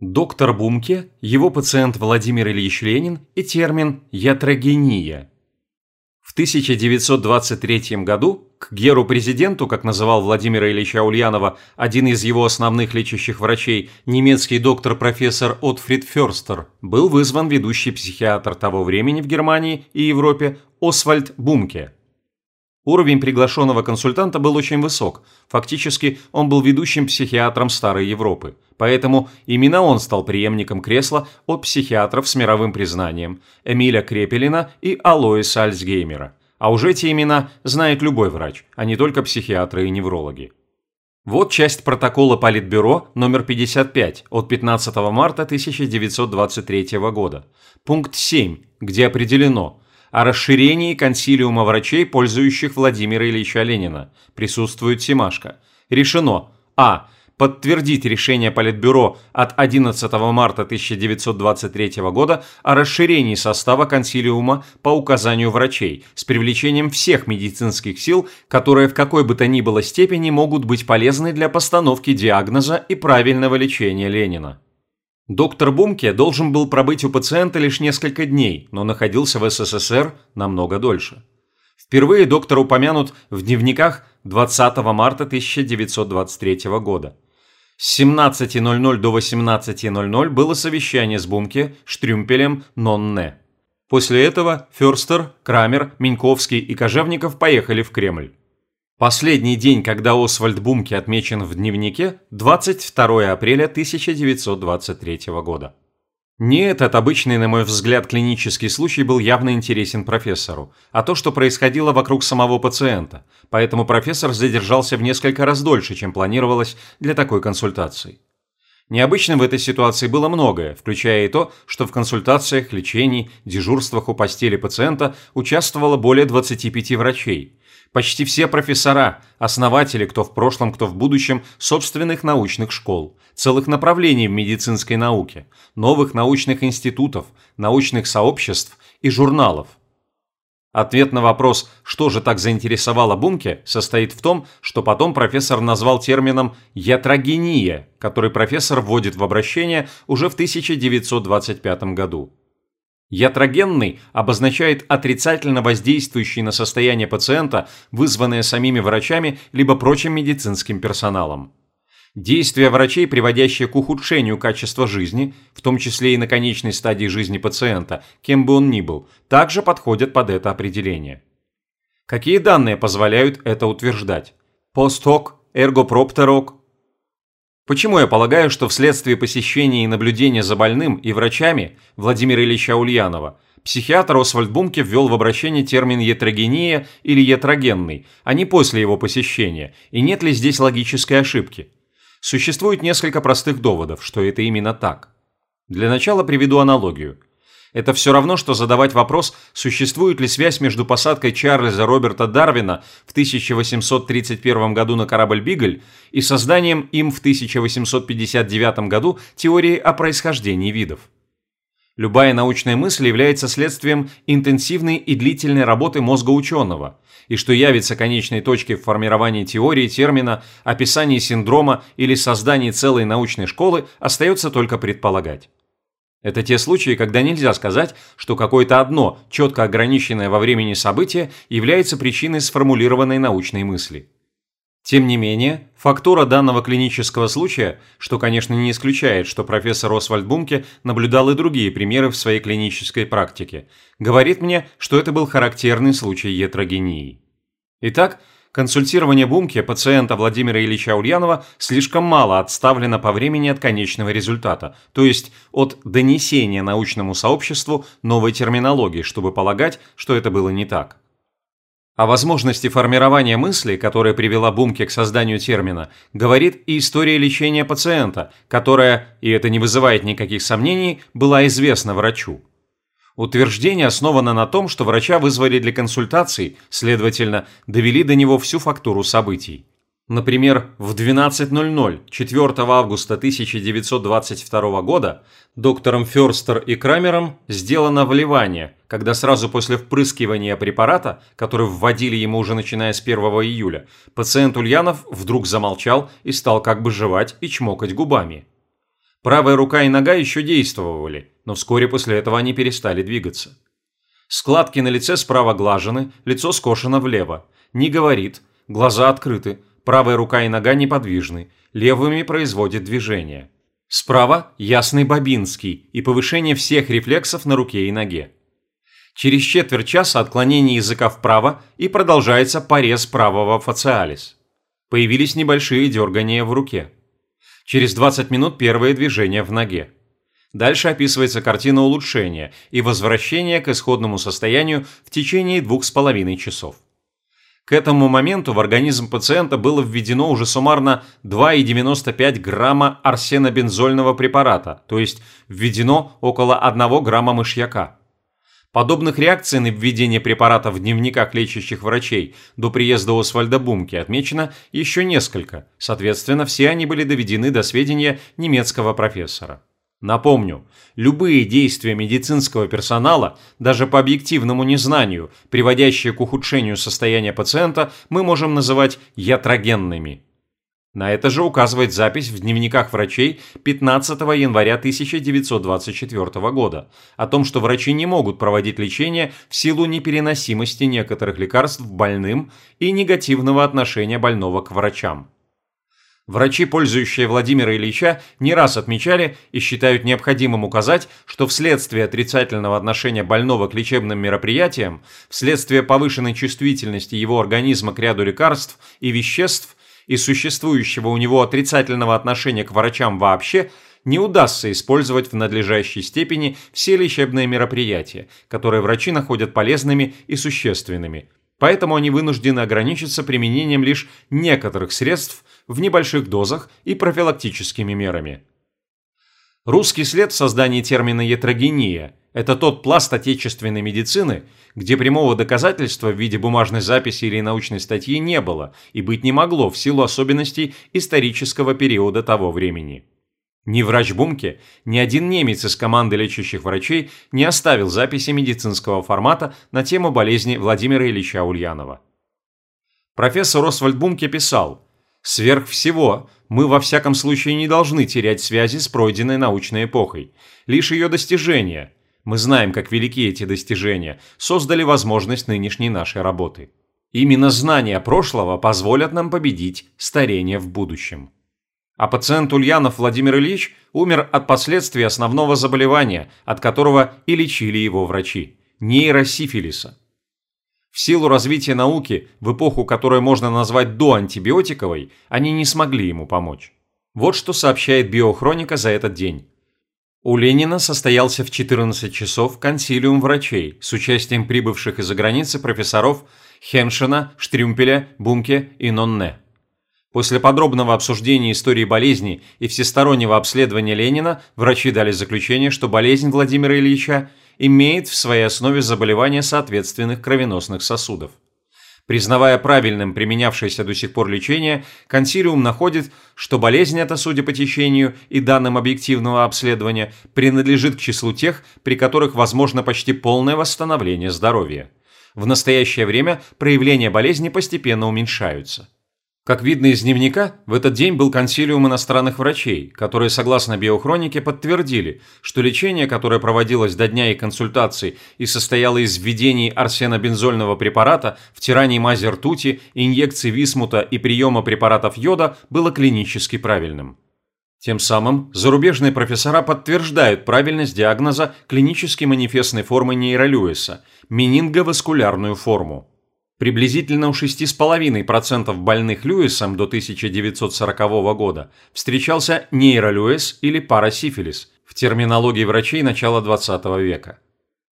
Доктор Бумке, его пациент Владимир Ильич Ленин и термин «ятрогения». В 1923 году к Геру-президенту, как называл Владимира Ильича Ульянова один из его основных лечащих врачей, немецкий доктор-профессор Отфрид Ферстер, был вызван ведущий психиатр того времени в Германии и Европе Освальд Бумке. Уровень приглашенного консультанта был очень высок, фактически он был ведущим психиатром Старой Европы, поэтому именно он стал преемником кресла от психиатров с мировым признанием Эмиля Крепелина и Алоиса Альцгеймера, а уже эти имена знает любой врач, а не только психиатры и неврологи. Вот часть протокола Политбюро номер 55 от 15 марта 1923 года. Пункт 7, где определено – о расширении консилиума врачей, пользующих Владимира Ильича Ленина. Присутствует Семашко. Решено. А. Подтвердить решение Политбюро от 11 марта 1923 года о расширении состава консилиума по указанию врачей с привлечением всех медицинских сил, которые в какой бы то ни было степени могут быть полезны для постановки диагноза и правильного лечения Ленина. Доктор Бумке должен был пробыть у пациента лишь несколько дней, но находился в СССР намного дольше. Впервые доктор упомянут в дневниках 20 марта 1923 года. С 17.00 до 18.00 было совещание с Бумке, Штрюмпелем, Нонне. После этого Ферстер, Крамер, Миньковский и Кожевников поехали в Кремль. Последний день, когда Освальд Бумке отмечен в дневнике – 22 апреля 1923 года. Не этот обычный, на мой взгляд, клинический случай был явно интересен профессору, а то, что происходило вокруг самого пациента, поэтому профессор задержался в несколько раз дольше, чем планировалось для такой консультации. Необычным в этой ситуации было многое, включая и то, что в консультациях, лечении, дежурствах у постели пациента участвовало более 25 врачей – Почти все профессора, основатели, кто в прошлом, кто в будущем, собственных научных школ, целых направлений в медицинской науке, новых научных институтов, научных сообществ и журналов. Ответ на вопрос, что же так заинтересовало Бумке, состоит в том, что потом профессор назвал термином «ятрогения», который профессор вводит в обращение уже в 1925 году. Ятрогенный обозначает отрицательно воздействующий на состояние пациента, вызванное самими врачами либо прочим медицинским персоналом. Действия врачей, приводящие к ухудшению качества жизни, в том числе и на конечной стадии жизни пациента, кем бы он ни был, также подходят под это определение. Какие данные позволяют это утверждать? Посток, эргопроптерок, Почему я полагаю, что вследствие посещения и наблюдения за больным и врачами Владимира Ильича Ульянова психиатр Освальд Бумке ввел в обращение термин «ятрогения» или «ятрогенный», а не после его посещения, и нет ли здесь логической ошибки? Существует несколько простых доводов, что это именно так. Для начала приведу аналогию – это все равно, что задавать вопрос, существует ли связь между посадкой Чарльза Роберта Дарвина в 1831 году на корабль «Бигль» и созданием им в 1859 году теории о происхождении видов. Любая научная мысль является следствием интенсивной и длительной работы мозга ученого, и что явится конечной точкой в формировании теории, термина, описании синдрома или создании целой научной школы остается только предполагать. Это те случаи, когда нельзя сказать, что какое-то одно, четко ограниченное во времени событие является причиной сформулированной научной мысли. Тем не менее, фактура данного клинического случая, что, конечно, не исключает, что профессор Освальд Бумке наблюдал и другие примеры в своей клинической практике, говорит мне, что это был характерный случай ятрогении. Итак, Консультирование Бумки пациента Владимира Ильича Ульянова слишком мало отставлено по времени от конечного результата, то есть от донесения научному сообществу новой терминологии, чтобы полагать, что это было не так. О возможности формирования мысли, которая привела Бумке к созданию термина, говорит и история лечения пациента, которая, и это не вызывает никаких сомнений, была известна врачу. Утверждение основано на том, что врача вызвали для консультаций, следовательно, довели до него всю фактуру событий. Например, в 12.00 4 августа 1922 года доктором Ферстер и Крамером сделано вливание, когда сразу после впрыскивания препарата, который вводили ему уже начиная с 1 июля, пациент Ульянов вдруг замолчал и стал как бы жевать и чмокать губами. Правая рука и нога еще действовали, но вскоре после этого они перестали двигаться. Складки на лице справа глажены, лицо скошено влево. Не говорит, глаза открыты, правая рука и нога неподвижны, левыми производит движение. Справа ясный бобинский и повышение всех рефлексов на руке и ноге. Через четверть часа отклонение языка вправо и продолжается порез правого фациалис. Появились небольшие дергания в руке. Через 20 минут первые движения в ноге. Дальше описывается картина улучшения и возвращения к исходному состоянию в течение двух с половиной часов. К этому моменту в организм пациента было введено уже суммарно 2,95 грамма арсенобензольного препарата, то есть введено около 1 грамма мышьяка. Подобных реакций на введение препарата в дневниках лечащих врачей до приезда Освальда Бумки отмечено еще несколько, соответственно, все они были доведены до сведения немецкого профессора. Напомню, любые действия медицинского персонала, даже по объективному незнанию, приводящие к ухудшению состояния пациента, мы можем называть ятрогенными. На это же указывает запись в дневниках врачей 15 января 1924 года о том, что врачи не могут проводить лечение в силу непереносимости некоторых лекарств больным и негативного отношения больного к врачам. Врачи, пользующие Владимира Ильича, не раз отмечали и считают необходимым указать, что вследствие отрицательного отношения больного к лечебным мероприятиям, вследствие повышенной чувствительности его организма к ряду лекарств и веществ и существующего у него отрицательного отношения к врачам вообще, не удастся использовать в надлежащей степени все лечебные мероприятия, которые врачи находят полезными и существенными. Поэтому они вынуждены ограничиться применением лишь некоторых средств – в небольших дозах и профилактическими мерами. Русский след в создании термина «ятрогения» – это тот пласт отечественной медицины, где прямого доказательства в виде бумажной записи или научной статьи не было и быть не могло в силу особенностей исторического периода того времени. Ни врач Бумке, ни один немец из команды лечащих врачей не оставил записи медицинского формата на тему болезни Владимира Ильича Ульянова. Профессор Освальд Бумке писал, Сверх всего, мы во всяком случае не должны терять связи с пройденной научной эпохой. Лишь ее достижения, мы знаем, как велики эти достижения, создали возможность нынешней нашей работы. Именно знания прошлого позволят нам победить старение в будущем. А пациент Ульянов Владимир Ильич умер от последствий основного заболевания, от которого и лечили его врачи – нейросифилиса – в силу развития науки в эпоху, которую можно назвать доантибиотиковой, они не смогли ему помочь. Вот что сообщает биохроника за этот день. У Ленина состоялся в 14 часов консилиум врачей с участием прибывших из-за границы профессоров Хеншина, Штрюмпеля, Бумке и Нонне. После подробного обсуждения истории болезни и всестороннего обследования Ленина врачи дали заключение, что болезнь Владимира Ильича – имеет в своей основе заболевания соответственных кровеносных сосудов. Признавая правильным применявшееся до сих пор лечение, консилиум находит, что болезнь эта, судя по течению и данным объективного обследования, принадлежит к числу тех, при которых возможно почти полное восстановление здоровья. В настоящее время проявления болезни постепенно уменьшаются. Как видно из дневника, в этот день был консилиум иностранных врачей, которые, согласно биохронике, подтвердили, что лечение, которое проводилось до дня и консультаций и состояло из введений арсенобензольного препарата, втираний мази ртути, инъекций висмута и приема препаратов йода, было клинически правильным. Тем самым зарубежные профессора подтверждают правильность диагноза клинически манифестной формы нейролюиса – менинговаскулярную форму. Приблизительно у 6,5% больных Льюисом до 1940 года встречался нейролюис или парасифилис в терминологии врачей начала 20 века.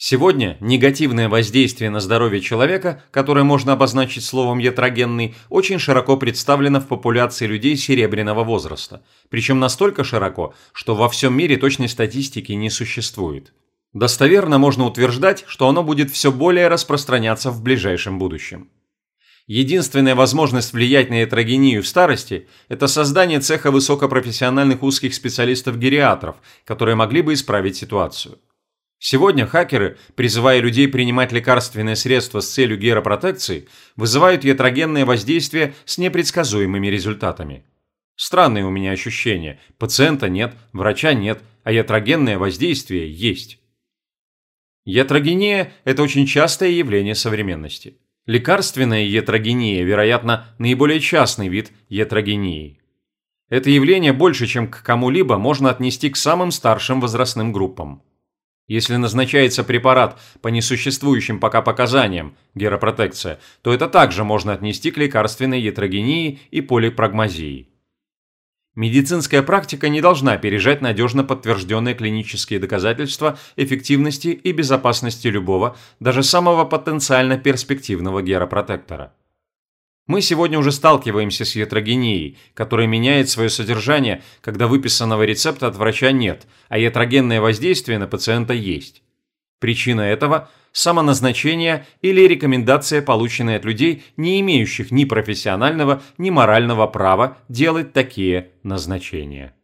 Сегодня негативное воздействие на здоровье человека, которое можно обозначить словом ятрогенный, очень широко представлено в популяции людей серебряного возраста, причем настолько широко, что во всем мире точной статистики не существует. Достоверно можно утверждать, что оно будет все более распространяться в ближайшем будущем. Единственная возможность влиять на этрогению в старости – это создание цеха высокопрофессиональных узких специалистов-гериатров, которые могли бы исправить ситуацию. Сегодня хакеры, призывая людей принимать лекарственные средства с целью геропротекции, вызывают ятрогенное воздействие с непредсказуемыми результатами. Странные у меня ощущения. Пациента нет, врача нет, а ятрогенное воздействие есть. Ятрогения – это очень частое явление современности. Лекарственная ятрогения, вероятно, наиболее частный вид ятрогении. Это явление больше, чем к кому-либо, можно отнести к самым старшим возрастным группам. Если назначается препарат по несуществующим пока показаниям, геропротекция, то это также можно отнести к лекарственной ятрогении и полипрагмазии. Медицинская практика не должна опережать надежно подтвержденные клинические доказательства эффективности и безопасности любого, даже самого потенциально перспективного геропротектора. Мы сегодня уже сталкиваемся с ятрогенией, которая меняет свое содержание, когда выписанного рецепта от врача нет, а ятрогенное воздействие на пациента есть. Причина этого – самоназначение или рекомендация, полученная от людей, не имеющих ни профессионального, ни морального права делать такие назначения.